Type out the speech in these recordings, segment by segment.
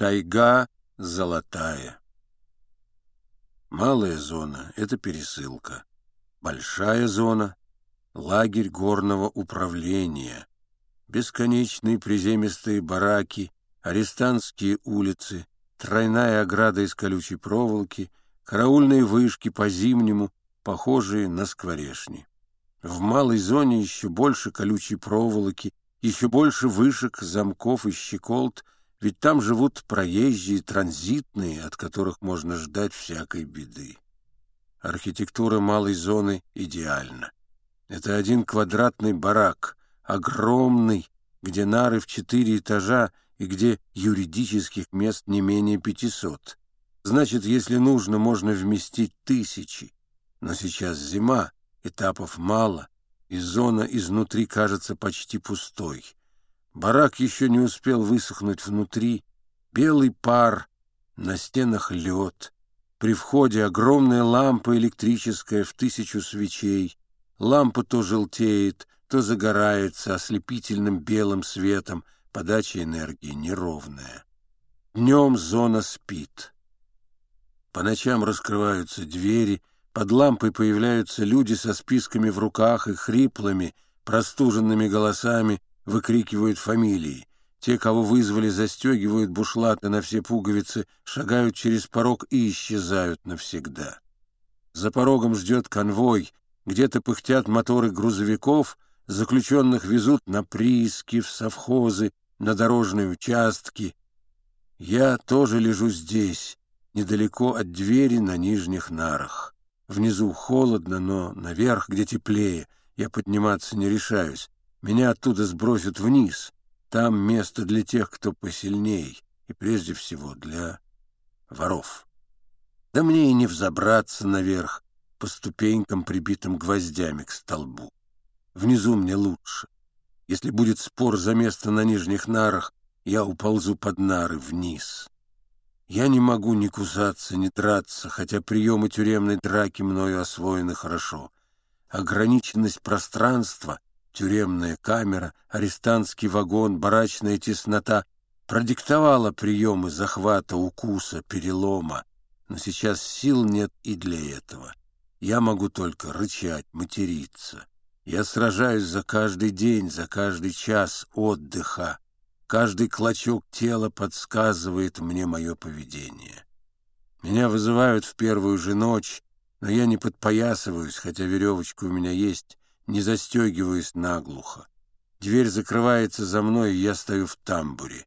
Тайга золотая. Малая зона — это пересылка. Большая зона — лагерь горного управления. Бесконечные приземистые бараки, арестантские улицы, тройная ограда из колючей проволоки, караульные вышки по-зимнему, похожие на скворешни. В малой зоне еще больше колючей проволоки, еще больше вышек, замков и щеколд — ведь там живут проезжие, транзитные, от которых можно ждать всякой беды. Архитектура малой зоны идеальна. Это один квадратный барак, огромный, где нары в четыре этажа и где юридических мест не менее пятисот. Значит, если нужно, можно вместить тысячи. Но сейчас зима, этапов мало, и зона изнутри кажется почти пустой. Барак еще не успел высохнуть внутри. Белый пар, на стенах лед. При входе огромная лампа электрическая в тысячу свечей. Лампа то желтеет, то загорается ослепительным белым светом. Подача энергии неровная. Днем зона спит. По ночам раскрываются двери, под лампой появляются люди со списками в руках и хриплыми, простуженными голосами выкрикивают фамилии. Те, кого вызвали, застегивают бушлаты на все пуговицы, шагают через порог и исчезают навсегда. За порогом ждет конвой, где-то пыхтят моторы грузовиков, заключенных везут на прииски, в совхозы, на дорожные участки. Я тоже лежу здесь, недалеко от двери на нижних нарах. Внизу холодно, но наверх, где теплее, я подниматься не решаюсь. Меня оттуда сбросят вниз. Там место для тех, кто посильней, и прежде всего для воров. Да мне и не взобраться наверх по ступенькам, прибитым гвоздями к столбу. Внизу мне лучше. Если будет спор за место на нижних нарах, я уползу под нары вниз. Я не могу ни кусаться, ни драться, хотя приемы тюремной драки мною освоены хорошо. Ограниченность пространства — Тюремная камера, арестантский вагон, барачная теснота продиктовала приемы захвата, укуса, перелома. Но сейчас сил нет и для этого. Я могу только рычать, материться. Я сражаюсь за каждый день, за каждый час отдыха. Каждый клочок тела подсказывает мне мое поведение. Меня вызывают в первую же ночь, но я не подпоясываюсь, хотя веревочка у меня есть, не застегиваюсь наглухо. Дверь закрывается за мной, и я стою в тамбуре.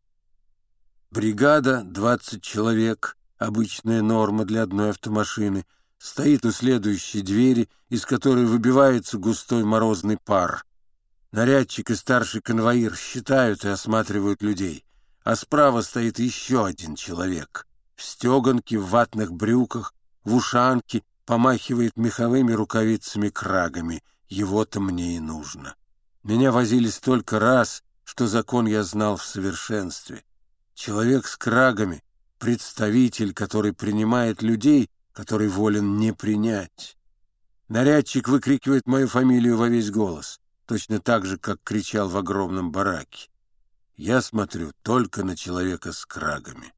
Бригада, 20 человек, обычная норма для одной автомашины, стоит у следующей двери, из которой выбивается густой морозный пар. Нарядчик и старший конвоир считают и осматривают людей, а справа стоит еще один человек. В стеганке, в ватных брюках, в ушанке, помахивает меховыми рукавицами-крагами — его-то мне и нужно. Меня возили столько раз, что закон я знал в совершенстве. Человек с крагами — представитель, который принимает людей, который волен не принять. Нарядчик выкрикивает мою фамилию во весь голос, точно так же, как кричал в огромном бараке. Я смотрю только на человека с крагами.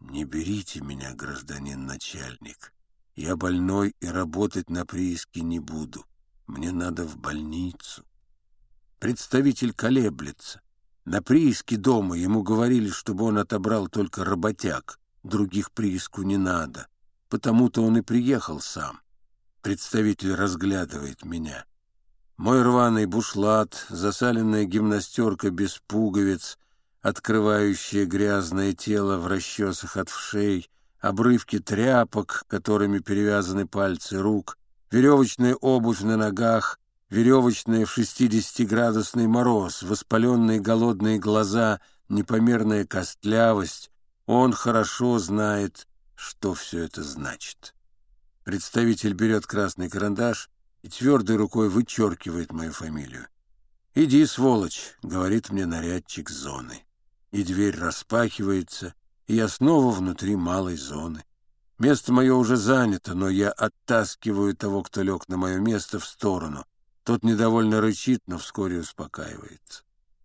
Не берите меня, гражданин начальник. Я больной и работать на прииске не буду. Мне надо в больницу. Представитель колеблется. На прииске дома ему говорили, чтобы он отобрал только работяг, других прииску не надо. Потому-то он и приехал сам. Представитель разглядывает меня. Мой рваный бушлат, засаленная гимнастерка без пуговиц, открывающее грязное тело в расчесах от вшей, обрывки тряпок, которыми перевязаны пальцы рук — веревочная обувь на ногах, веревочная в 60-градусный мороз, воспаленные голодные глаза, непомерная костлявость. Он хорошо знает, что все это значит. Представитель берет красный карандаш и твердой рукой вычеркивает мою фамилию. «Иди, сволочь», — говорит мне нарядчик зоны. И дверь распахивается, и я снова внутри малой зоны. Место мое уже занято, но я оттаскиваю того, кто лег на мое место, в сторону. Тот недовольно рычит, но вскоре успокаивается.